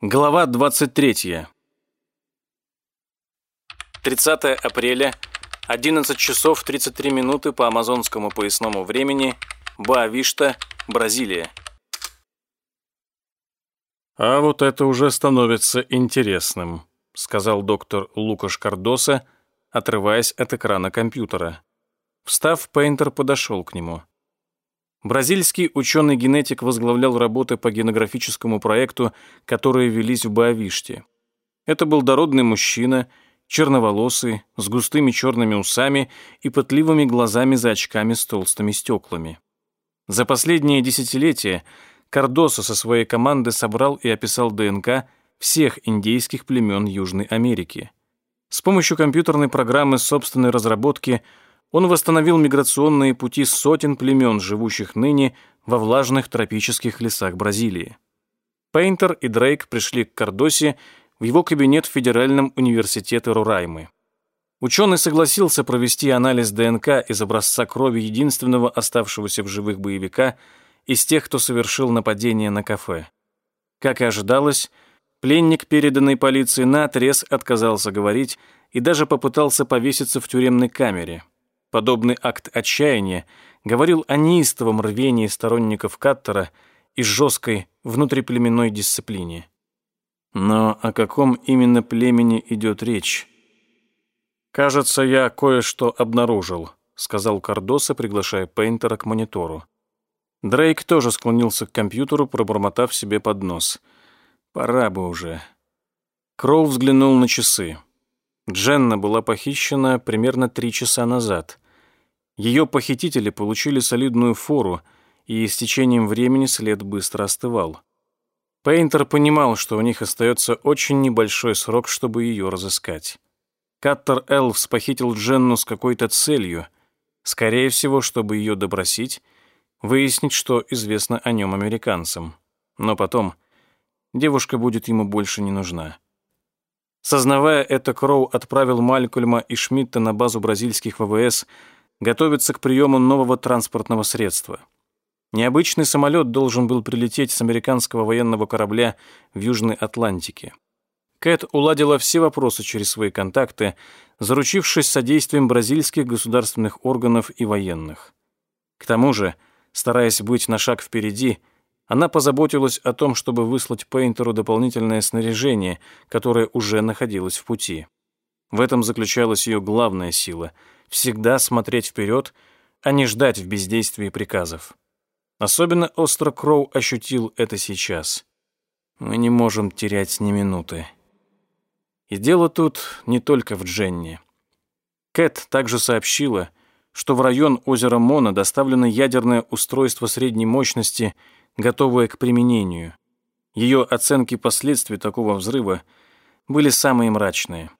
Глава 23. 30 апреля, 11 часов 33 минуты по амазонскому поясному времени, Боавишта, Бразилия. «А вот это уже становится интересным», — сказал доктор Лукаш Кардоса, отрываясь от экрана компьютера. Встав, Пейнтер подошел к нему. Бразильский ученый-генетик возглавлял работы по генографическому проекту, которые велись в Боавиште. Это был дородный мужчина, черноволосый, с густыми черными усами и пытливыми глазами за очками с толстыми стеклами. За последние десятилетия Кардоса со своей командой собрал и описал ДНК всех индейских племен Южной Америки. С помощью компьютерной программы собственной разработки – он восстановил миграционные пути сотен племен, живущих ныне во влажных тропических лесах Бразилии. Пейнтер и Дрейк пришли к Кардосе в его кабинет в Федеральном университете Рураймы. Ученый согласился провести анализ ДНК из образца крови единственного оставшегося в живых боевика из тех, кто совершил нападение на кафе. Как и ожидалось, пленник, переданный полиции, наотрез отказался говорить и даже попытался повеситься в тюремной камере – Подобный акт отчаяния говорил о неистовом рвении сторонников Каттера и жесткой внутриплеменной дисциплине. Но о каком именно племени идет речь? «Кажется, я кое-что обнаружил», — сказал Кардоса, приглашая Пейнтера к монитору. Дрейк тоже склонился к компьютеру, пробормотав себе под нос. «Пора бы уже». Кроу взглянул на часы. Дженна была похищена примерно три часа назад. Ее похитители получили солидную фору, и с течением времени след быстро остывал. Пейнтер понимал, что у них остается очень небольшой срок, чтобы ее разыскать. Каттер Элвс похитил Дженну с какой-то целью, скорее всего, чтобы ее добросить, выяснить, что известно о нем американцам. Но потом девушка будет ему больше не нужна. Сознавая это, Кроу отправил Малькольма и Шмидта на базу бразильских ВВС готовиться к приему нового транспортного средства. Необычный самолет должен был прилететь с американского военного корабля в Южной Атлантике. Кэт уладила все вопросы через свои контакты, заручившись содействием бразильских государственных органов и военных. К тому же, стараясь быть на шаг впереди, она позаботилась о том, чтобы выслать Пейнтеру дополнительное снаряжение, которое уже находилось в пути. В этом заключалась ее главная сила — всегда смотреть вперед, а не ждать в бездействии приказов. Особенно остро Кроу ощутил это сейчас. Мы не можем терять ни минуты. И дело тут не только в Дженни. Кэт также сообщила, что в район озера Мона доставлено ядерное устройство средней мощности — готовая к применению. Ее оценки последствий такого взрыва были самые мрачные.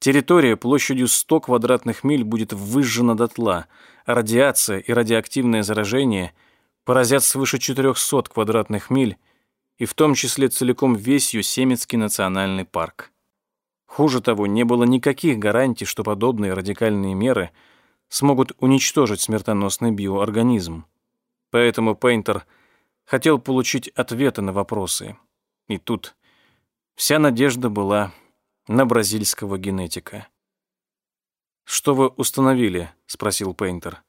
Территория площадью 100 квадратных миль будет выжжена дотла, а радиация и радиоактивное заражение поразят свыше 400 квадратных миль и в том числе целиком весь Юсемитский национальный парк. Хуже того, не было никаких гарантий, что подобные радикальные меры смогут уничтожить смертоносный биоорганизм. Поэтому Пейнтер – хотел получить ответы на вопросы. И тут вся надежда была на бразильского генетика. «Что вы установили?» — спросил Пейнтер.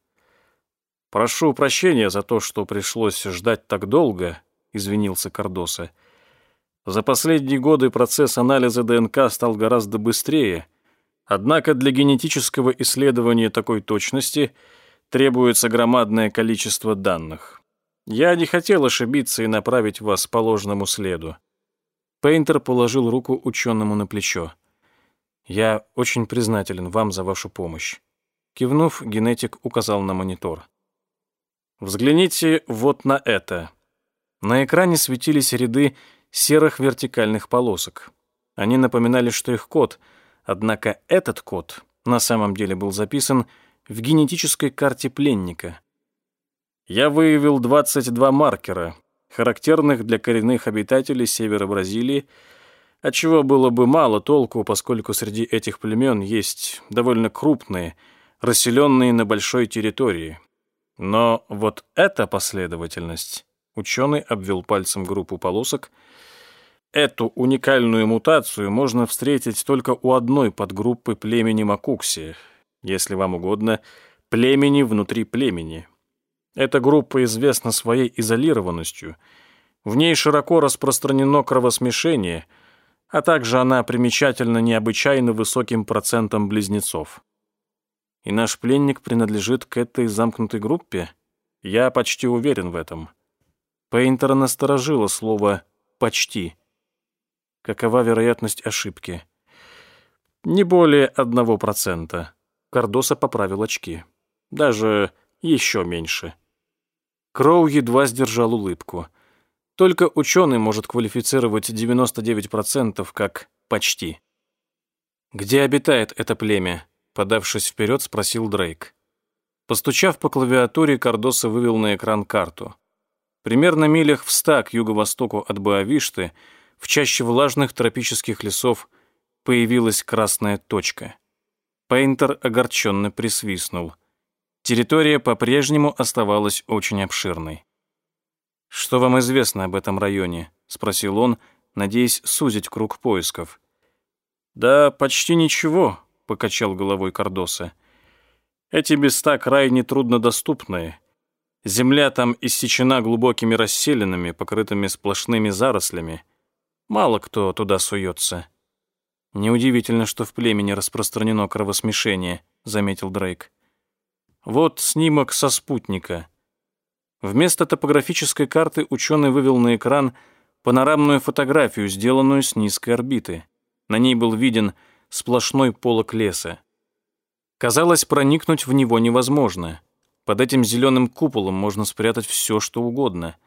«Прошу прощения за то, что пришлось ждать так долго», — извинился Кардоса. «За последние годы процесс анализа ДНК стал гораздо быстрее, однако для генетического исследования такой точности требуется громадное количество данных. Я не хотел ошибиться и направить вас по ложному следу. Пейнтер положил руку ученому на плечо. Я очень признателен вам за вашу помощь. Кивнув, генетик указал на монитор. Взгляните вот на это. На экране светились ряды серых вертикальных полосок. Они напоминали, что их код, однако этот код на самом деле был записан в генетической карте пленника — я выявил 22 маркера, характерных для коренных обитателей севера Бразилии, отчего было бы мало толку, поскольку среди этих племен есть довольно крупные, расселенные на большой территории. Но вот эта последовательность, ученый обвел пальцем группу полосок, Эту уникальную мутацию можно встретить только у одной подгруппы племени Макукси, если вам угодно, племени внутри племени. Эта группа известна своей изолированностью. В ней широко распространено кровосмешение, а также она примечательна необычайно высоким процентом близнецов. И наш пленник принадлежит к этой замкнутой группе? Я почти уверен в этом. Пейнтера насторожило слово «почти». Какова вероятность ошибки? Не более одного процента. Кардоса поправил очки. Даже еще меньше. Кроу едва сдержал улыбку. Только ученый может квалифицировать 99% как «почти». «Где обитает это племя?» Подавшись вперед, спросил Дрейк. Постучав по клавиатуре, Кардоса вывел на экран карту. Примерно милях в ста к юго-востоку от Боавишты – в чаще влажных тропических лесов появилась красная точка. Пейнтер огорченно присвистнул. Территория по-прежнему оставалась очень обширной. «Что вам известно об этом районе?» — спросил он, надеясь сузить круг поисков. «Да почти ничего», — покачал головой Кардоса. «Эти места крайне труднодоступные. Земля там иссечена глубокими расселинами, покрытыми сплошными зарослями. Мало кто туда суется. Неудивительно, что в племени распространено кровосмешение, заметил Дрейк. Вот снимок со спутника. Вместо топографической карты ученый вывел на экран панорамную фотографию, сделанную с низкой орбиты. На ней был виден сплошной полог леса. Казалось, проникнуть в него невозможно. Под этим зеленым куполом можно спрятать все, что угодно.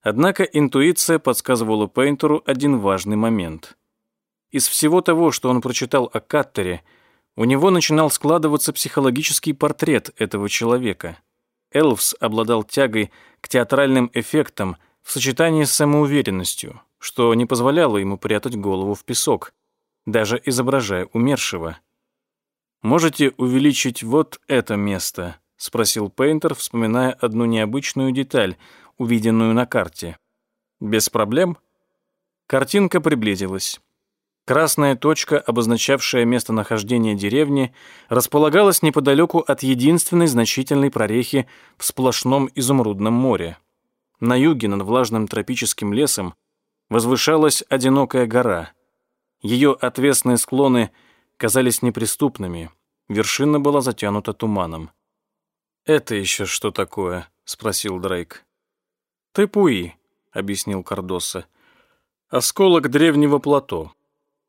Однако интуиция подсказывала Пейнтеру один важный момент. Из всего того, что он прочитал о Каттере, у него начинал складываться психологический портрет этого человека. Элвс обладал тягой к театральным эффектам в сочетании с самоуверенностью, что не позволяло ему прятать голову в песок, даже изображая умершего. «Можете увеличить вот это место?» — спросил Пейнтер, вспоминая одну необычную деталь — увиденную на карте. Без проблем. Картинка приблизилась. Красная точка, обозначавшая местонахождение деревни, располагалась неподалеку от единственной значительной прорехи в сплошном изумрудном море. На юге над влажным тропическим лесом возвышалась одинокая гора. Ее отвесные склоны казались неприступными, вершина была затянута туманом. «Это еще что такое?» — спросил Дрейк. «Тепуи», — объяснил Кардоса. «Осколок древнего плато.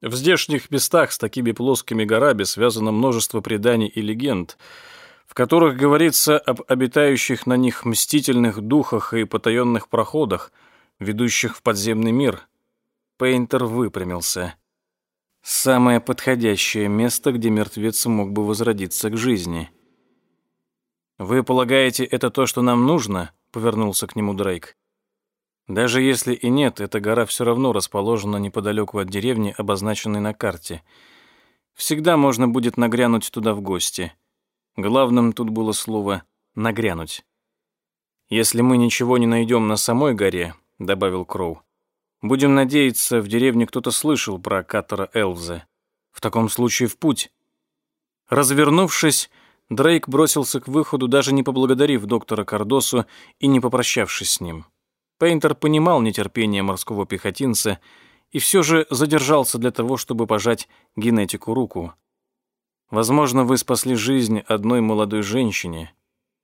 В здешних местах с такими плоскими горами связано множество преданий и легенд, в которых говорится об обитающих на них мстительных духах и потаенных проходах, ведущих в подземный мир». Пейнтер выпрямился. «Самое подходящее место, где мертвец мог бы возродиться к жизни». «Вы полагаете, это то, что нам нужно?» повернулся к нему Дрейк. Даже если и нет, эта гора все равно расположена неподалеку от деревни, обозначенной на карте. Всегда можно будет нагрянуть туда в гости. Главным тут было слово «нагрянуть». «Если мы ничего не найдем на самой горе», — добавил Кроу, «будем надеяться, в деревне кто-то слышал про Катера Элвзе. В таком случае в путь». Развернувшись, Дрейк бросился к выходу, даже не поблагодарив доктора Кардосу и не попрощавшись с ним. Пейнтер понимал нетерпение морского пехотинца и все же задержался для того, чтобы пожать генетику руку. Возможно, вы спасли жизнь одной молодой женщине.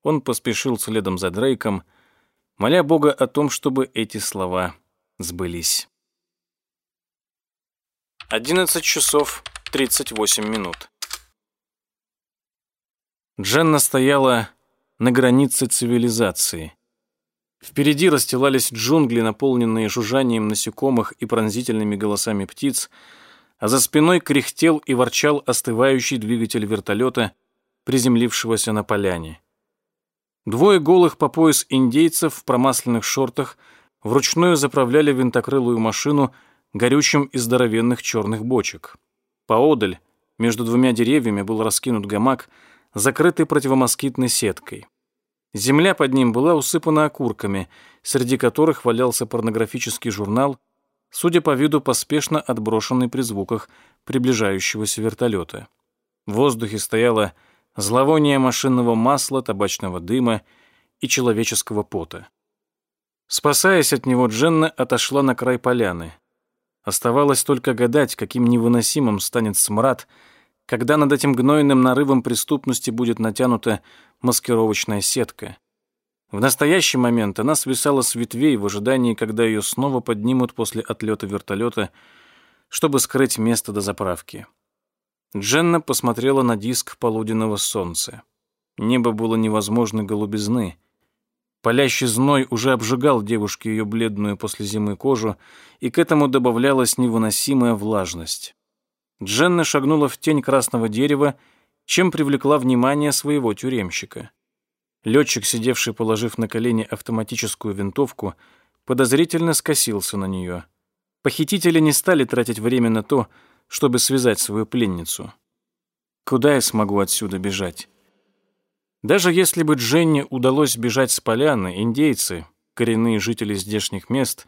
Он поспешил следом за Дрейком, моля Бога о том, чтобы эти слова сбылись. 11 часов 38 минут. Дженна стояла на границе цивилизации. Впереди расстилались джунгли, наполненные жужжанием насекомых и пронзительными голосами птиц, а за спиной кряхтел и ворчал остывающий двигатель вертолета, приземлившегося на поляне. Двое голых по пояс индейцев в промасленных шортах вручную заправляли винтокрылую машину горючим из здоровенных черных бочек. Поодаль, между двумя деревьями, был раскинут гамак — закрытый противомоскитной сеткой. Земля под ним была усыпана окурками, среди которых валялся порнографический журнал судя по виду, поспешно отброшенный при звуках приближающегося вертолета. В воздухе стояло зловоние машинного масла, табачного дыма и человеческого пота. Спасаясь от него, Дженна отошла на край поляны. Оставалось только гадать, каким невыносимым станет смрад, когда над этим гнойным нарывом преступности будет натянута маскировочная сетка. В настоящий момент она свисала с ветвей в ожидании, когда ее снова поднимут после отлета вертолета, чтобы скрыть место до заправки. Дженна посмотрела на диск полуденного солнца. Небо было невозможной голубизны. Палящий зной уже обжигал девушке ее бледную после зимы кожу, и к этому добавлялась невыносимая влажность. Дженна шагнула в тень красного дерева, чем привлекла внимание своего тюремщика. Летчик, сидевший, положив на колени автоматическую винтовку, подозрительно скосился на нее. Похитители не стали тратить время на то, чтобы связать свою пленницу. Куда я смогу отсюда бежать? Даже если бы Дженни удалось бежать с поляны, индейцы, коренные жители здешних мест,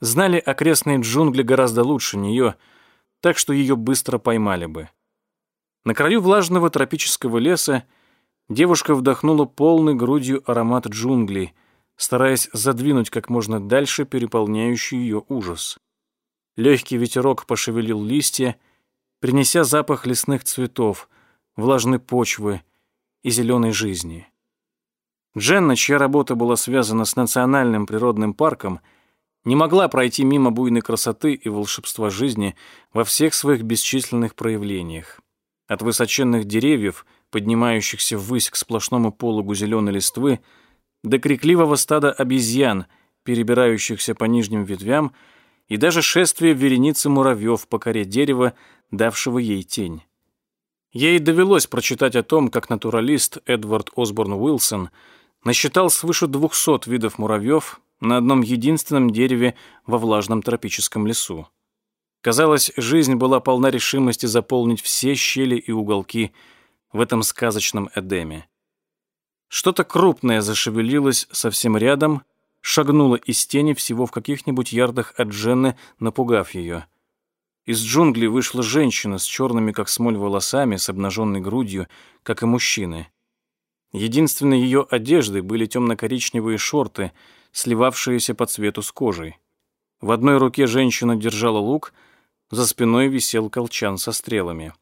знали окрестные джунгли гораздо лучше нее, так что ее быстро поймали бы. На краю влажного тропического леса девушка вдохнула полной грудью аромат джунглей, стараясь задвинуть как можно дальше переполняющий ее ужас. Легкий ветерок пошевелил листья, принеся запах лесных цветов, влажной почвы, и зеленой жизни. Дженна, чья работа была связана с национальным природным парком, не могла пройти мимо буйной красоты и волшебства жизни во всех своих бесчисленных проявлениях. От высоченных деревьев, поднимающихся ввысь к сплошному пологу зеленой листвы, до крикливого стада обезьян, перебирающихся по нижним ветвям, и даже шествия вереницы муравьев по коре дерева, давшего ей тень. Ей довелось прочитать о том, как натуралист Эдвард Осборн Уилсон насчитал свыше 200 видов муравьев на одном единственном дереве во влажном тропическом лесу. Казалось, жизнь была полна решимости заполнить все щели и уголки в этом сказочном Эдеме. Что-то крупное зашевелилось совсем рядом, шагнуло из тени всего в каких-нибудь ярдах от Дженны, напугав ее. Из джунглей вышла женщина с черными, как смоль, волосами, с обнаженной грудью, как и мужчины. Единственной ее одеждой были темно-коричневые шорты, сливавшиеся по цвету с кожей. В одной руке женщина держала лук, за спиной висел колчан со стрелами.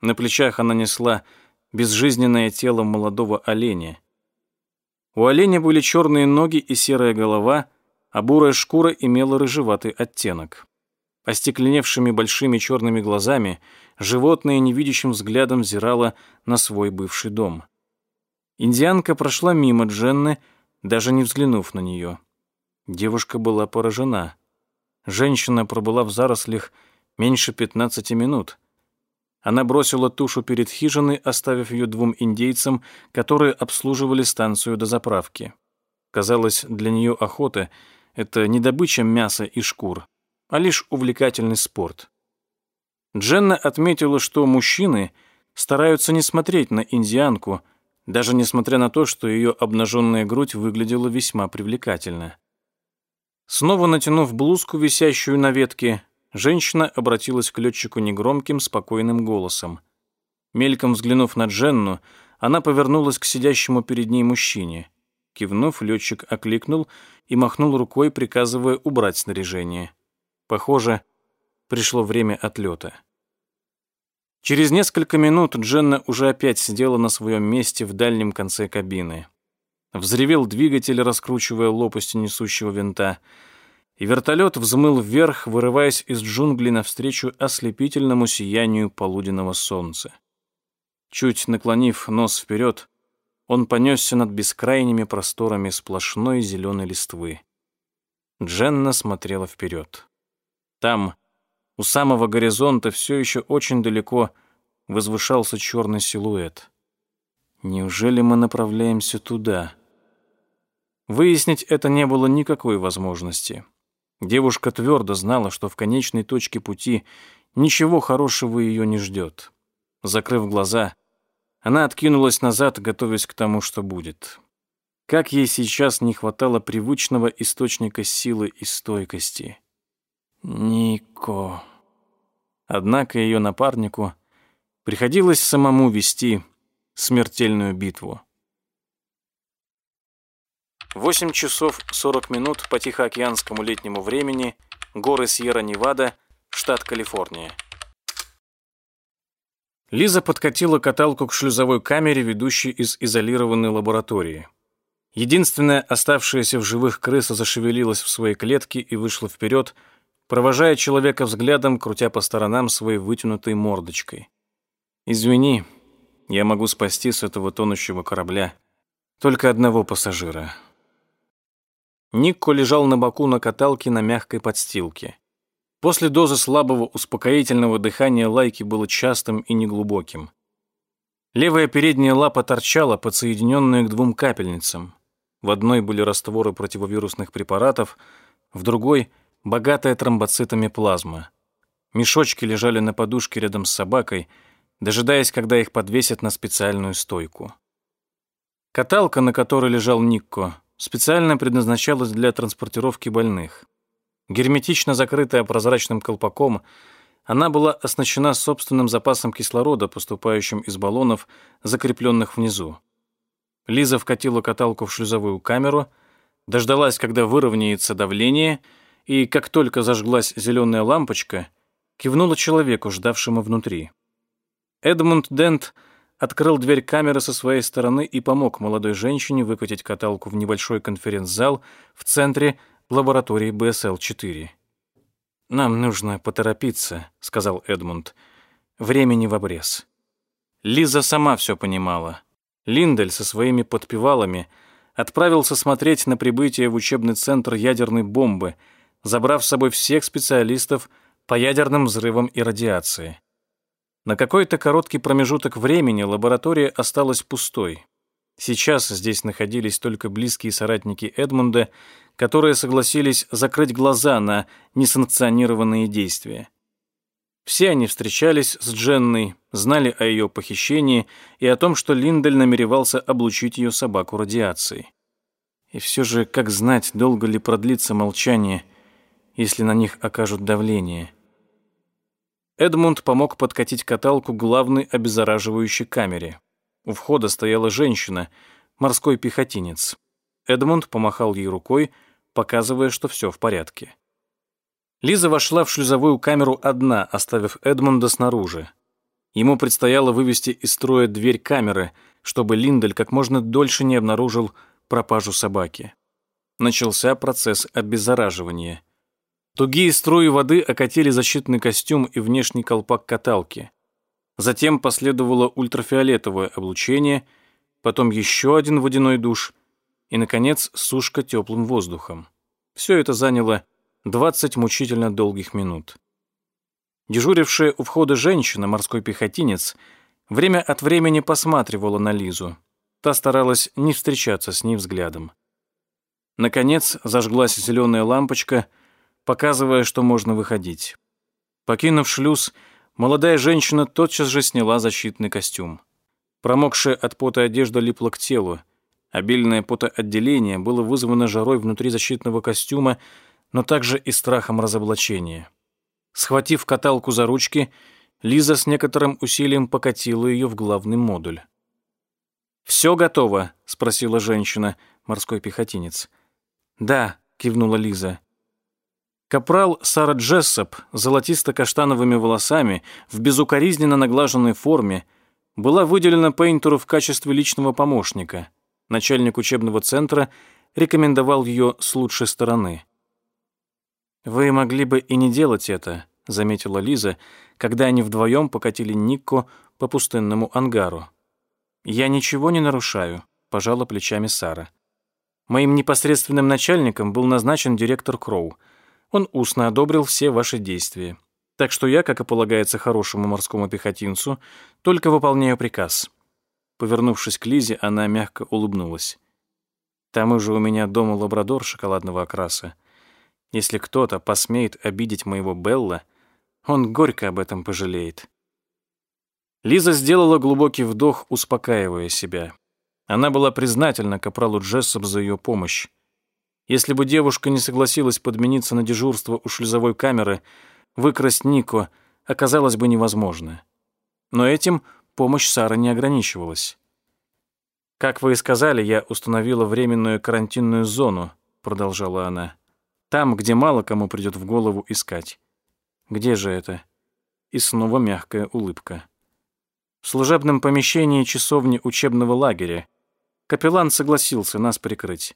На плечах она несла безжизненное тело молодого оленя. У оленя были черные ноги и серая голова, а бурая шкура имела рыжеватый оттенок. Остекленевшими большими черными глазами животное невидящим взглядом взирало на свой бывший дом. Индианка прошла мимо Дженны, даже не взглянув на нее. Девушка была поражена. Женщина пробыла в зарослях меньше пятнадцати минут. Она бросила тушу перед хижиной, оставив ее двум индейцам, которые обслуживали станцию до заправки. Казалось, для нее охота — это не добыча мяса и шкур, а лишь увлекательный спорт. Дженна отметила, что мужчины стараются не смотреть на индианку, даже несмотря на то, что ее обнаженная грудь выглядела весьма привлекательно. Снова натянув блузку, висящую на ветке, женщина обратилась к летчику негромким, спокойным голосом. Мельком взглянув на Дженну, она повернулась к сидящему перед ней мужчине. Кивнув, летчик окликнул и махнул рукой, приказывая убрать снаряжение. Похоже, пришло время отлета. Через несколько минут Дженна уже опять сидела на своем месте в дальнем конце кабины. Взревел двигатель, раскручивая лопасти несущего винта, и вертолет взмыл вверх, вырываясь из джунглей навстречу ослепительному сиянию полуденного солнца. Чуть наклонив нос вперед, он понесся над бескрайними просторами сплошной зеленой листвы. Дженна смотрела вперед. Там, у самого горизонта, все еще очень далеко возвышался черный силуэт. Неужели мы направляемся туда? Выяснить это не было никакой возможности. Девушка твердо знала, что в конечной точке пути ничего хорошего ее не ждет. Закрыв глаза, она откинулась назад, готовясь к тому, что будет. Как ей сейчас не хватало привычного источника силы и стойкости. Нико. Однако ее напарнику приходилось самому вести смертельную битву. 8 часов 40 минут по Тихоокеанскому летнему времени, горы Сьерра-Невада, штат Калифорния. Лиза подкатила каталку к шлюзовой камере, ведущей из изолированной лаборатории. Единственная оставшаяся в живых крыса зашевелилась в своей клетке и вышла вперед, провожая человека взглядом, крутя по сторонам своей вытянутой мордочкой. «Извини, я могу спасти с этого тонущего корабля только одного пассажира». Никко лежал на боку на каталке на мягкой подстилке. После дозы слабого успокоительного дыхания лайки было частым и неглубоким. Левая передняя лапа торчала, подсоединенная к двум капельницам. В одной были растворы противовирусных препаратов, в другой — богатая тромбоцитами плазма. Мешочки лежали на подушке рядом с собакой, дожидаясь, когда их подвесят на специальную стойку. Каталка, на которой лежал Никко, специально предназначалась для транспортировки больных. Герметично закрытая прозрачным колпаком, она была оснащена собственным запасом кислорода, поступающим из баллонов, закрепленных внизу. Лиза вкатила каталку в шлюзовую камеру, дождалась, когда выровняется давление, и, как только зажглась зеленая лампочка, кивнула человеку, ждавшему внутри. Эдмунд Дент открыл дверь камеры со своей стороны и помог молодой женщине выкатить каталку в небольшой конференц-зал в центре лаборатории БСЛ-4. «Нам нужно поторопиться», — сказал Эдмунд. «Времени в обрез». Лиза сама все понимала. Линдель со своими подпевалами отправился смотреть на прибытие в учебный центр ядерной бомбы, забрав с собой всех специалистов по ядерным взрывам и радиации. На какой-то короткий промежуток времени лаборатория осталась пустой. Сейчас здесь находились только близкие соратники Эдмунда, которые согласились закрыть глаза на несанкционированные действия. Все они встречались с Дженной, знали о ее похищении и о том, что Линдель намеревался облучить ее собаку радиацией. И все же, как знать, долго ли продлится молчание, если на них окажут давление. Эдмунд помог подкатить каталку главной обеззараживающей камере. У входа стояла женщина, морской пехотинец. Эдмунд помахал ей рукой, показывая, что все в порядке. Лиза вошла в шлюзовую камеру одна, оставив Эдмунда снаружи. Ему предстояло вывести из строя дверь камеры, чтобы Линдель как можно дольше не обнаружил пропажу собаки. Начался процесс обеззараживания. Тугие струи воды окатили защитный костюм и внешний колпак каталки. Затем последовало ультрафиолетовое облучение, потом еще один водяной душ и, наконец, сушка теплым воздухом. Все это заняло 20 мучительно долгих минут. Дежурившая у входа женщина, морской пехотинец, время от времени посматривала на Лизу. Та старалась не встречаться с ней взглядом. Наконец зажглась зеленая лампочка, показывая, что можно выходить. Покинув шлюз, молодая женщина тотчас же сняла защитный костюм. Промокшая от пота одежда липла к телу. Обильное потоотделение было вызвано жарой внутри защитного костюма но также и страхом разоблачения. Схватив каталку за ручки, Лиза с некоторым усилием покатила ее в главный модуль. «Все готово?» — спросила женщина, морской пехотинец. «Да», — кивнула Лиза. Капрал Сара Джессоп, золотисто-каштановыми волосами, в безукоризненно наглаженной форме, была выделена Пейнтеру в качестве личного помощника. Начальник учебного центра рекомендовал ее с лучшей стороны. «Вы могли бы и не делать это», — заметила Лиза, когда они вдвоем покатили Никко по пустынному ангару. «Я ничего не нарушаю», — пожала плечами Сара. «Моим непосредственным начальником был назначен директор Кроу. Он устно одобрил все ваши действия. Так что я, как и полагается хорошему морскому пехотинцу, только выполняю приказ». Повернувшись к Лизе, она мягко улыбнулась. «Там уже у меня дома лабрадор шоколадного окраса. Если кто-то посмеет обидеть моего Белла, он горько об этом пожалеет. Лиза сделала глубокий вдох, успокаивая себя. Она была признательна капралу Джессоп за ее помощь. Если бы девушка не согласилась подмениться на дежурство у шлюзовой камеры, выкрасть Нико оказалось бы невозможно. Но этим помощь Сары не ограничивалась. «Как вы и сказали, я установила временную карантинную зону», — продолжала она. «Там, где мало кому придет в голову искать». «Где же это?» И снова мягкая улыбка. В служебном помещении часовни учебного лагеря. Капеллан согласился нас прикрыть.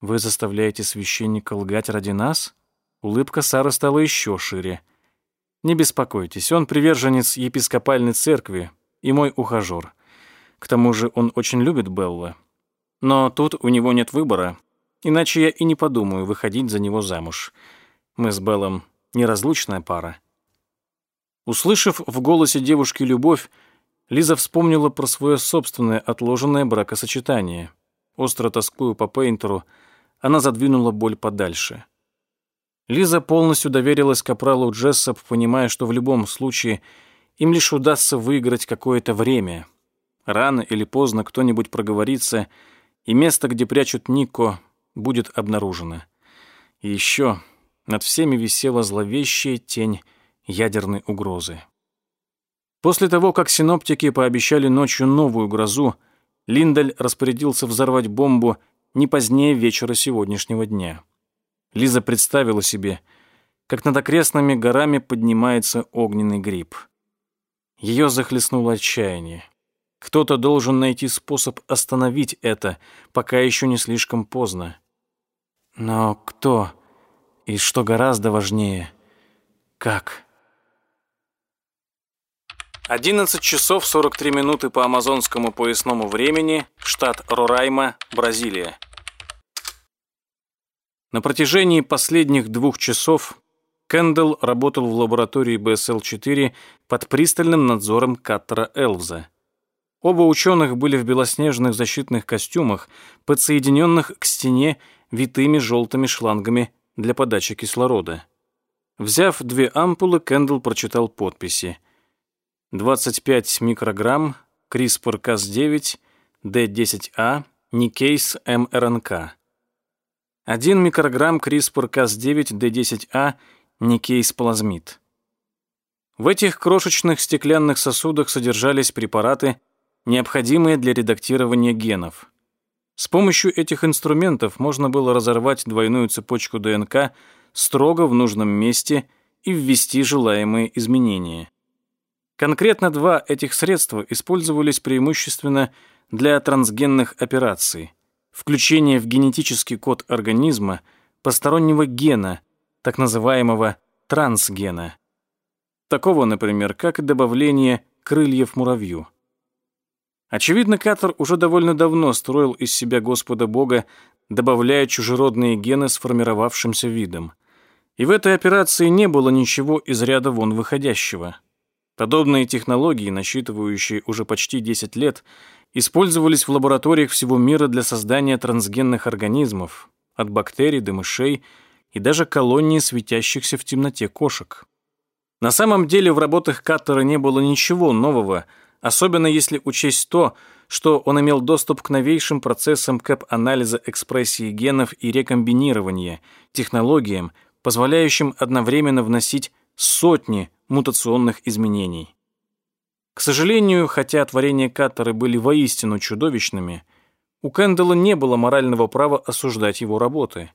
«Вы заставляете священника лгать ради нас?» Улыбка Сары стала еще шире. «Не беспокойтесь, он приверженец епископальной церкви и мой ухажер. К тому же он очень любит Белла. Но тут у него нет выбора, иначе я и не подумаю выходить за него замуж. Мы с Беллом неразлучная пара. Услышав в голосе девушки любовь, Лиза вспомнила про свое собственное отложенное бракосочетание. Остро тоскуя по Пейнтеру, она задвинула боль подальше. Лиза полностью доверилась капралу Джессоп, понимая, что в любом случае им лишь удастся выиграть какое-то время — Рано или поздно кто-нибудь проговорится, и место, где прячут Нико, будет обнаружено. И еще над всеми висела зловещая тень ядерной угрозы. После того, как синоптики пообещали ночью новую грозу, Линдаль распорядился взорвать бомбу не позднее вечера сегодняшнего дня. Лиза представила себе, как над окрестными горами поднимается огненный гриб. Ее захлестнуло отчаяние. Кто-то должен найти способ остановить это, пока еще не слишком поздно. Но кто? И что гораздо важнее, как? 11 часов 43 минуты по амазонскому поясному времени, штат Рорайма, Бразилия. На протяжении последних двух часов Кэндалл работал в лаборатории БСЛ-4 под пристальным надзором Каттера Элвза. Оба ученых были в белоснежных защитных костюмах, подсоединенных к стене витыми желтыми шлангами для подачи кислорода. Взяв две ампулы, Кэндл прочитал подписи. 25 микрограмм, CRISPR-Cas9, D10A, Никейс МРНК. 1 микрограмм CRISPR-Cas9, D10A, Никейс плазмид. В этих крошечных стеклянных сосудах содержались препараты, необходимые для редактирования генов. С помощью этих инструментов можно было разорвать двойную цепочку ДНК строго в нужном месте и ввести желаемые изменения. Конкретно два этих средства использовались преимущественно для трансгенных операций. Включение в генетический код организма постороннего гена, так называемого трансгена. Такого, например, как добавление крыльев муравью. Очевидно, Катер уже довольно давно строил из себя Господа Бога, добавляя чужеродные гены сформировавшимся видом. И в этой операции не было ничего из ряда вон выходящего. Подобные технологии, насчитывающие уже почти 10 лет, использовались в лабораториях всего мира для создания трансгенных организмов, от бактерий до мышей и даже колонии светящихся в темноте кошек. На самом деле в работах Каттера не было ничего нового – особенно если учесть то, что он имел доступ к новейшим процессам КЭП-анализа экспрессии генов и рекомбинирования, технологиям, позволяющим одновременно вносить сотни мутационных изменений. К сожалению, хотя творения Каттера были воистину чудовищными, у Кэндалла не было морального права осуждать его работы.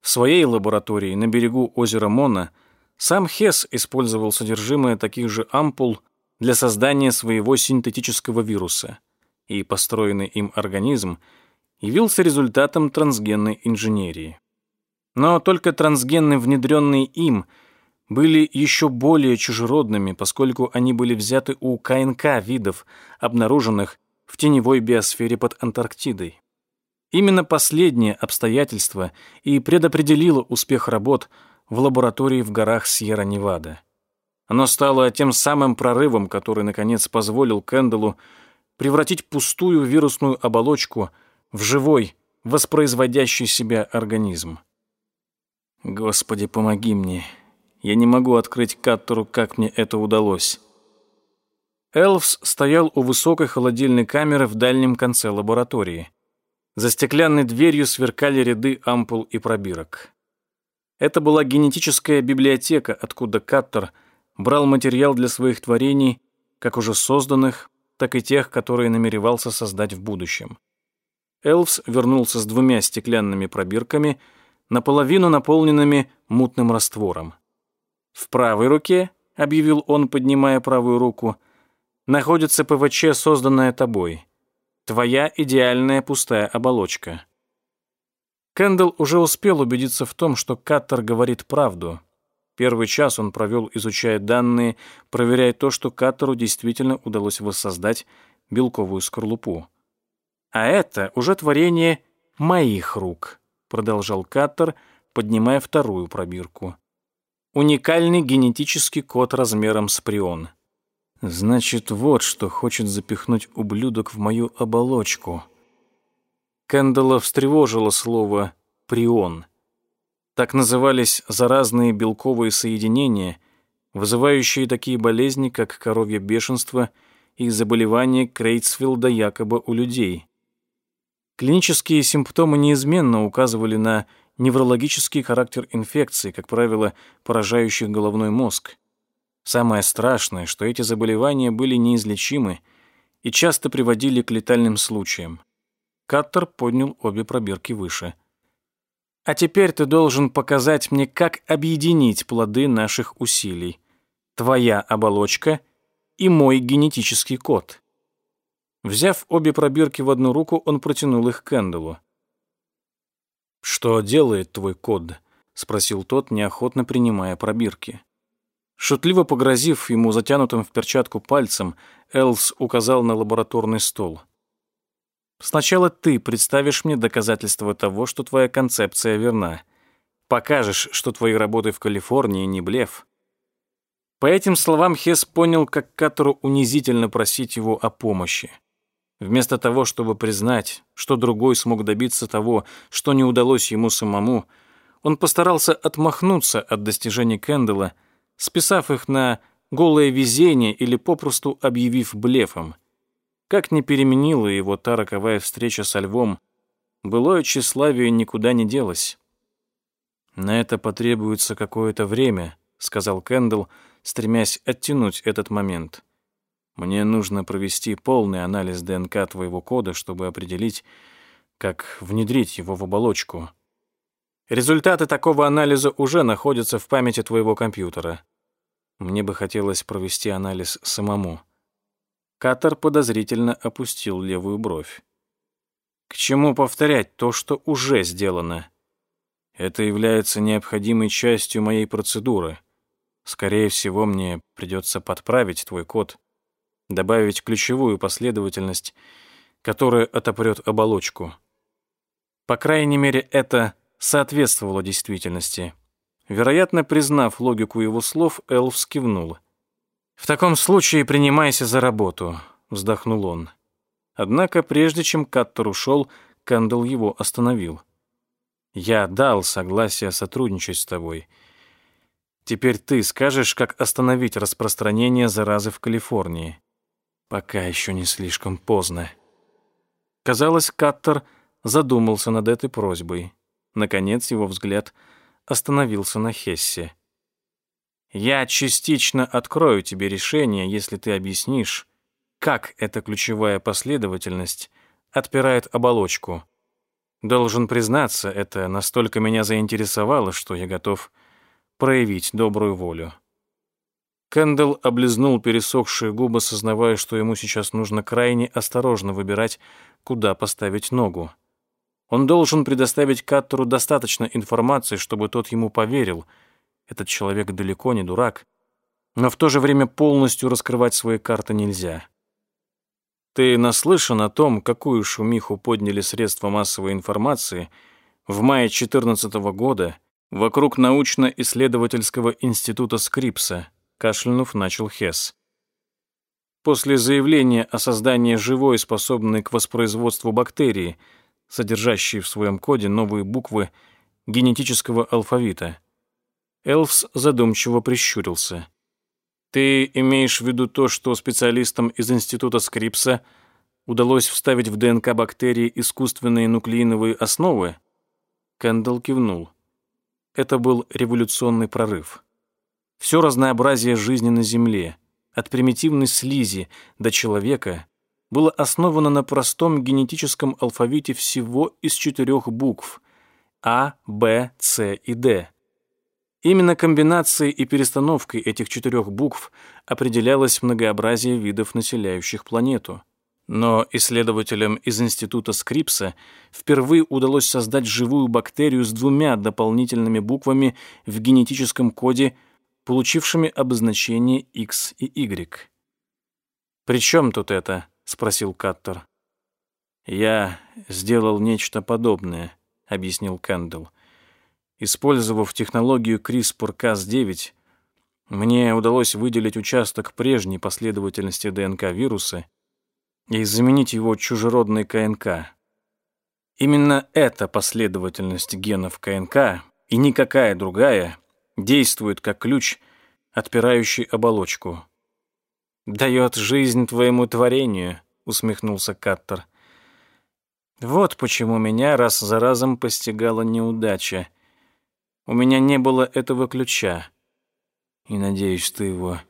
В своей лаборатории на берегу озера Мона сам Хесс использовал содержимое таких же ампул для создания своего синтетического вируса, и построенный им организм явился результатом трансгенной инженерии. Но только трансгены, внедренные им, были еще более чужеродными, поскольку они были взяты у КНК видов, обнаруженных в теневой биосфере под Антарктидой. Именно последнее обстоятельство и предопределило успех работ в лаборатории в горах Сьерра-Невада. Оно стало тем самым прорывом, который, наконец, позволил Кэндаллу превратить пустую вирусную оболочку в живой, воспроизводящий себя организм. Господи, помоги мне. Я не могу открыть Каттеру, как мне это удалось. Элвс стоял у высокой холодильной камеры в дальнем конце лаборатории. За стеклянной дверью сверкали ряды ампул и пробирок. Это была генетическая библиотека, откуда Каттер брал материал для своих творений, как уже созданных, так и тех, которые намеревался создать в будущем. Элвс вернулся с двумя стеклянными пробирками, наполовину наполненными мутным раствором. В правой руке, объявил он, поднимая правую руку, находится ПВЧ, созданная тобой. Твоя идеальная пустая оболочка. Кэндалл уже успел убедиться в том, что Каттер говорит правду. Первый час он провел, изучая данные, проверяя то, что Каттеру действительно удалось воссоздать белковую скорлупу. «А это уже творение моих рук», — продолжал Каттер, поднимая вторую пробирку. «Уникальный генетический код размером с прион». «Значит, вот что хочет запихнуть ублюдок в мою оболочку». Кэндалла встревожило слово «прион». Так назывались заразные белковые соединения, вызывающие такие болезни, как коровье бешенство и заболевание Крейцфилда якобы у людей. Клинические симптомы неизменно указывали на неврологический характер инфекции, как правило, поражающих головной мозг. Самое страшное, что эти заболевания были неизлечимы и часто приводили к летальным случаям. Каттер поднял обе пробирки выше. «А теперь ты должен показать мне, как объединить плоды наших усилий. Твоя оболочка и мой генетический код». Взяв обе пробирки в одну руку, он протянул их Кэндаллу. «Что делает твой код?» — спросил тот, неохотно принимая пробирки. Шутливо погрозив ему затянутым в перчатку пальцем, Элс указал на лабораторный стол. «Сначала ты представишь мне доказательства того, что твоя концепция верна. Покажешь, что твои работы в Калифорнии не блеф». По этим словам Хес понял, как Катору унизительно просить его о помощи. Вместо того, чтобы признать, что другой смог добиться того, что не удалось ему самому, он постарался отмахнуться от достижений Кэндалла, списав их на голое везение или попросту объявив блефом. Как не переменила его та роковая встреча со львом, былое тщеславие никуда не делось. «На это потребуется какое-то время», — сказал Кэндалл, стремясь оттянуть этот момент. Мне нужно провести полный анализ ДНК твоего кода, чтобы определить, как внедрить его в оболочку. Результаты такого анализа уже находятся в памяти твоего компьютера. Мне бы хотелось провести анализ самому. Катер подозрительно опустил левую бровь. К чему повторять то, что уже сделано? Это является необходимой частью моей процедуры. Скорее всего, мне придется подправить твой код добавить ключевую последовательность, которая отопрет оболочку. По крайней мере, это соответствовало действительности. Вероятно, признав логику его слов, Элф кивнул. «В таком случае принимайся за работу», — вздохнул он. Однако, прежде чем Каттер ушел, Кандл его остановил. «Я дал согласие сотрудничать с тобой. Теперь ты скажешь, как остановить распространение заразы в Калифорнии. Пока еще не слишком поздно. Казалось, Каттер задумался над этой просьбой. Наконец его взгляд остановился на Хессе. «Я частично открою тебе решение, если ты объяснишь, как эта ключевая последовательность отпирает оболочку. Должен признаться, это настолько меня заинтересовало, что я готов проявить добрую волю». Кэндалл облизнул пересохшие губы, сознавая, что ему сейчас нужно крайне осторожно выбирать, куда поставить ногу. Он должен предоставить Каттеру достаточно информации, чтобы тот ему поверил. Этот человек далеко не дурак. Но в то же время полностью раскрывать свои карты нельзя. Ты наслышан о том, какую шумиху подняли средства массовой информации в мае 2014 года вокруг научно-исследовательского института Скрипса, кашлянув, начал Хесс. После заявления о создании живой, способной к воспроизводству бактерии, содержащей в своем коде новые буквы генетического алфавита, Элфс задумчиво прищурился. «Ты имеешь в виду то, что специалистам из Института Скрипса удалось вставить в ДНК бактерии искусственные нуклеиновые основы? Кэндалл кивнул. Это был революционный прорыв. Все разнообразие жизни на Земле, от примитивной слизи до человека, было основано на простом генетическом алфавите всего из четырех букв А, Б, С и Д. Именно комбинацией и перестановкой этих четырех букв определялось многообразие видов, населяющих планету. Но исследователям из Института Скрипса впервые удалось создать живую бактерию с двумя дополнительными буквами в генетическом коде, получившими обозначение X и Y. «При чем тут это?» — спросил Каттер. «Я сделал нечто подобное», — объяснил Кэндалл. «Использовав технологию CRISPR-Cas9, мне удалось выделить участок прежней последовательности ДНК вируса и заменить его чужеродной КНК. Именно эта последовательность генов КНК и никакая другая действует как ключ, отпирающий оболочку. «Дает жизнь твоему творению», — усмехнулся Каттер. «Вот почему меня раз за разом постигала неудача. У меня не было этого ключа. И, надеюсь, ты его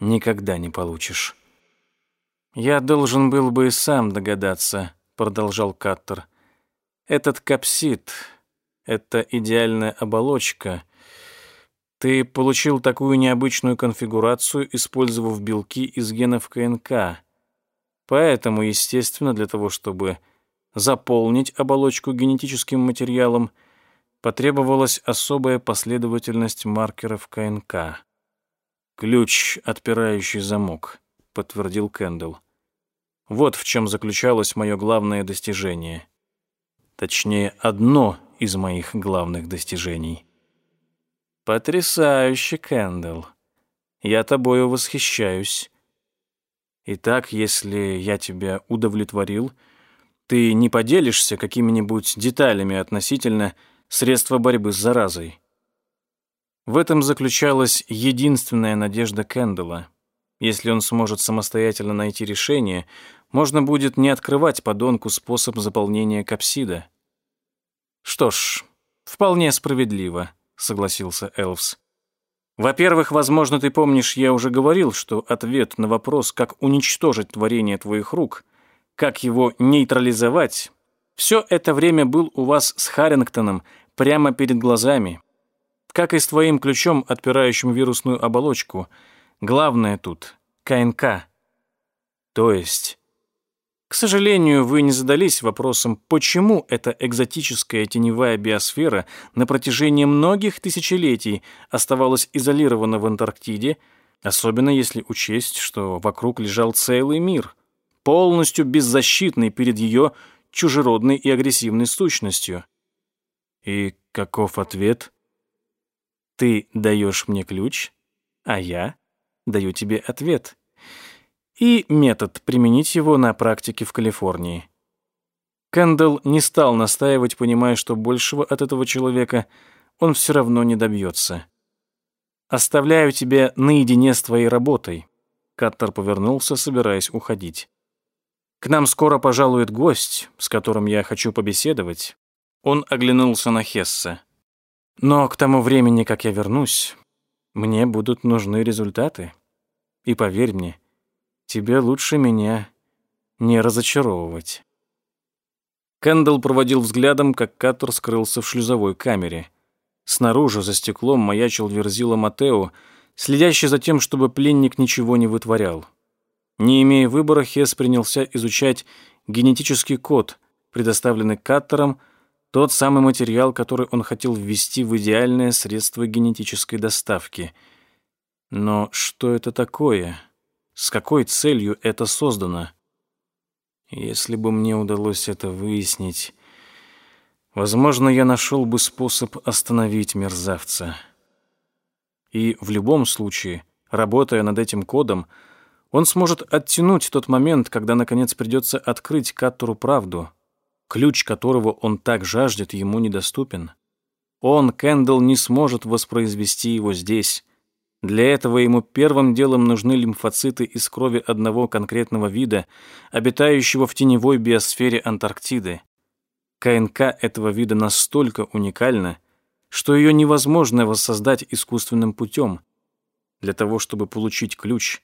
никогда не получишь». «Я должен был бы и сам догадаться», — продолжал Каттер. «Этот капсид, это идеальная оболочка. Ты получил такую необычную конфигурацию, использовав белки из генов КНК. Поэтому, естественно, для того, чтобы заполнить оболочку генетическим материалом, потребовалась особая последовательность маркеров КНК. «Ключ, отпирающий замок», — подтвердил Кэндалл. Вот в чем заключалось мое главное достижение. Точнее, одно из моих главных достижений. Потрясающе, Кэндалл. Я тобою восхищаюсь. Итак, если я тебя удовлетворил, ты не поделишься какими-нибудь деталями относительно средства борьбы с заразой. В этом заключалась единственная надежда Кэндалла. Если он сможет самостоятельно найти решение, можно будет не открывать подонку способ заполнения капсида. Что ж, вполне справедливо, согласился Элвс. Во-первых, возможно, ты помнишь, я уже говорил, что ответ на вопрос, как уничтожить творение твоих рук, как его нейтрализовать, все это время был у вас с Харрингтоном прямо перед глазами. Как и с твоим ключом, отпирающим вирусную оболочку – Главное тут — КНК. То есть... К сожалению, вы не задались вопросом, почему эта экзотическая теневая биосфера на протяжении многих тысячелетий оставалась изолирована в Антарктиде, особенно если учесть, что вокруг лежал целый мир, полностью беззащитный перед ее чужеродной и агрессивной сущностью. И каков ответ? Ты даешь мне ключ, а я даю тебе ответ. И метод применить его на практике в Калифорнии. Кэндалл не стал настаивать, понимая, что большего от этого человека он все равно не добьется. «Оставляю тебя наедине с твоей работой», — Каттер повернулся, собираясь уходить. «К нам скоро пожалует гость, с которым я хочу побеседовать». Он оглянулся на Хесса. «Но к тому времени, как я вернусь, мне будут нужны результаты. И поверь мне, тебе лучше меня не разочаровывать». Кэндалл проводил взглядом, как Каттер скрылся в шлюзовой камере. Снаружи, за стеклом, маячил Верзила Матео, следящий за тем, чтобы пленник ничего не вытворял. Не имея выбора, Хес принялся изучать генетический код, предоставленный Каттером, тот самый материал, который он хотел ввести в идеальное средство генетической доставки. Но что это такое? С какой целью это создано? Если бы мне удалось это выяснить, возможно, я нашел бы способ остановить мерзавца. И в любом случае, работая над этим кодом, он сможет оттянуть тот момент, когда, наконец, придется открыть Каттору правду — ключ которого он так жаждет, ему недоступен. Он, Кэндалл, не сможет воспроизвести его здесь. Для этого ему первым делом нужны лимфоциты из крови одного конкретного вида, обитающего в теневой биосфере Антарктиды. КНК этого вида настолько уникальна, что ее невозможно воссоздать искусственным путем. Для того, чтобы получить ключ,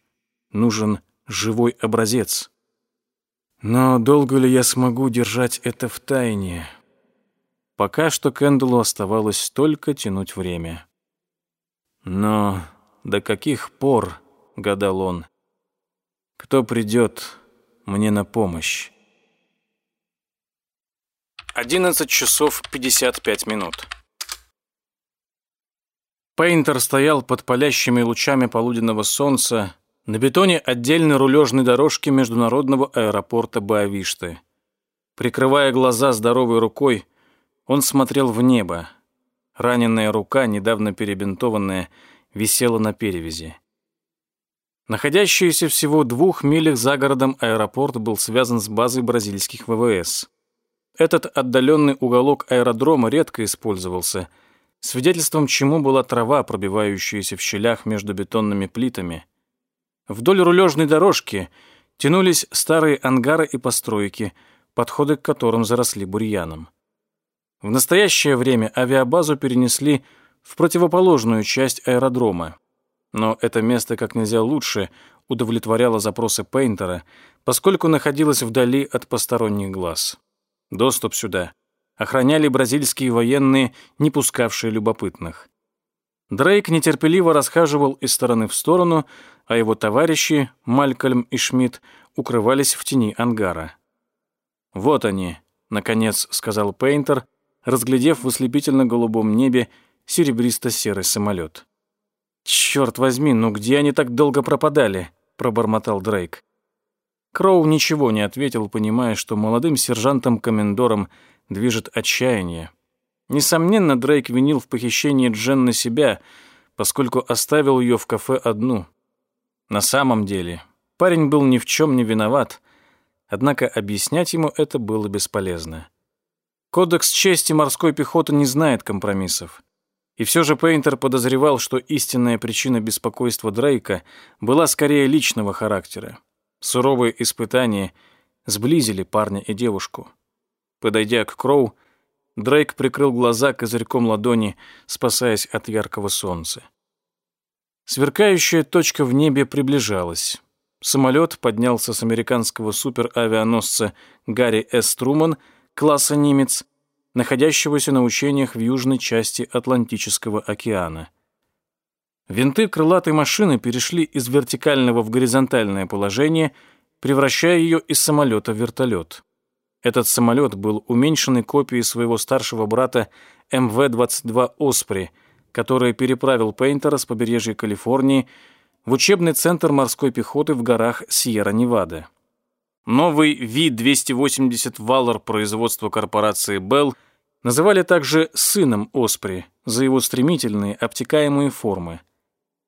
нужен живой образец. Но долго ли я смогу держать это в тайне? Пока что Кэндаллу оставалось только тянуть время. Но до каких пор, гадал он, кто придет мне на помощь? 11 часов 55 минут. Пейнтер стоял под палящими лучами полуденного солнца на бетоне отдельной рулежной дорожки международного аэропорта Боавишты. Прикрывая глаза здоровой рукой, он смотрел в небо. Раненная рука, недавно перебинтованная, висела на перевязи. Находящийся всего двух милях за городом аэропорт был связан с базой бразильских ВВС. Этот отдаленный уголок аэродрома редко использовался, свидетельством чему была трава, пробивающаяся в щелях между бетонными плитами. Вдоль рулежной дорожки тянулись старые ангары и постройки, подходы к которым заросли бурьяном. В настоящее время авиабазу перенесли в противоположную часть аэродрома. Но это место как нельзя лучше удовлетворяло запросы Пейнтера, поскольку находилось вдали от посторонних глаз. Доступ сюда охраняли бразильские военные, не пускавшие любопытных. Дрейк нетерпеливо расхаживал из стороны в сторону, а его товарищи, Малькольм и Шмидт, укрывались в тени ангара. «Вот они», — наконец сказал Пейнтер, разглядев в ослепительно-голубом небе серебристо-серый самолет. «Черт возьми, ну где они так долго пропадали?» — пробормотал Дрейк. Кроу ничего не ответил, понимая, что молодым сержантом-комендором движет отчаяние. Несомненно, Дрейк винил в похищении Джен на себя, поскольку оставил ее в кафе одну. На самом деле, парень был ни в чем не виноват, однако объяснять ему это было бесполезно. Кодекс чести морской пехоты не знает компромиссов. И все же Пейнтер подозревал, что истинная причина беспокойства Дрейка была скорее личного характера. Суровые испытания сблизили парня и девушку. Подойдя к Кроу, Дрейк прикрыл глаза козырьком ладони, спасаясь от яркого солнца. Сверкающая точка в небе приближалась. Самолет поднялся с американского суперавианосца Гарри С. Труман класса «Нимец», находящегося на учениях в южной части Атлантического океана. Винты крылатой машины перешли из вертикального в горизонтальное положение, превращая ее из самолета в вертолет. Этот самолет был уменьшенной копией своего старшего брата МВ-22 «Оспри», который переправил Пейнтера с побережья Калифорнии в учебный центр морской пехоты в горах Сьерра-Невада. Новый Ви-280 «Валор» производства корпорации Bell – Называли также сыном Оспри за его стремительные обтекаемые формы.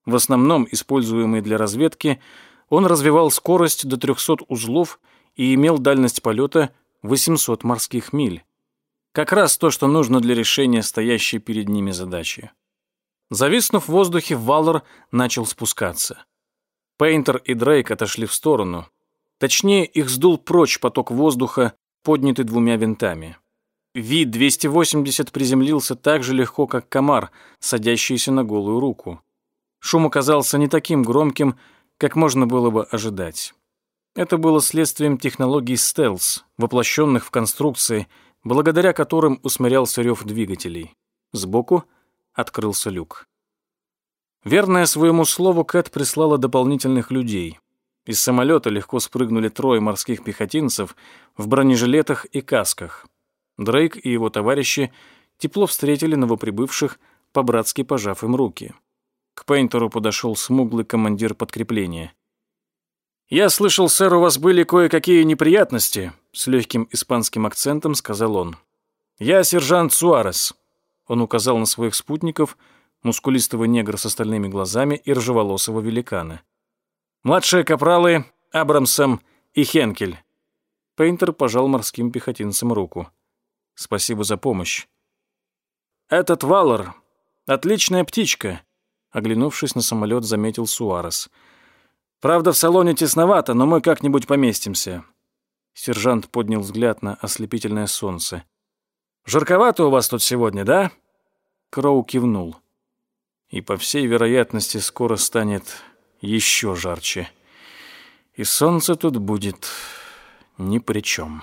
В основном, используемый для разведки, он развивал скорость до 300 узлов и имел дальность полета 800 морских миль. Как раз то, что нужно для решения стоящей перед ними задачи. Зависнув в воздухе, Валор начал спускаться. Пейнтер и Дрейк отошли в сторону. Точнее, их сдул прочь поток воздуха, поднятый двумя винтами. Ви-280 приземлился так же легко, как комар, садящийся на голую руку. Шум оказался не таким громким, как можно было бы ожидать. Это было следствием технологий стелс, воплощенных в конструкции, благодаря которым усмирялся рев двигателей. Сбоку открылся люк. Верная своему слову, Кэт прислала дополнительных людей. Из самолета легко спрыгнули трое морских пехотинцев в бронежилетах и касках. Дрейк и его товарищи тепло встретили новоприбывших, по-братски пожав им руки. К Пейнтеру подошел смуглый командир подкрепления. «Я слышал, сэр, у вас были кое-какие неприятности», с легким испанским акцентом сказал он. «Я сержант Суарес». Он указал на своих спутников, мускулистого негра с остальными глазами и ржеволосого великана. «Младшие капралы Абрамсом и Хенкель». Пейнтер пожал морским пехотинцам руку. Спасибо за помощь. Этот Валор — отличная птичка. оглянувшись на самолет, заметил Суарес. «Правда, в салоне тесновато, но мы как-нибудь поместимся». Сержант поднял взгляд на ослепительное солнце. «Жарковато у вас тут сегодня, да?» Кроу кивнул. «И, по всей вероятности, скоро станет еще жарче. И солнце тут будет ни при чем».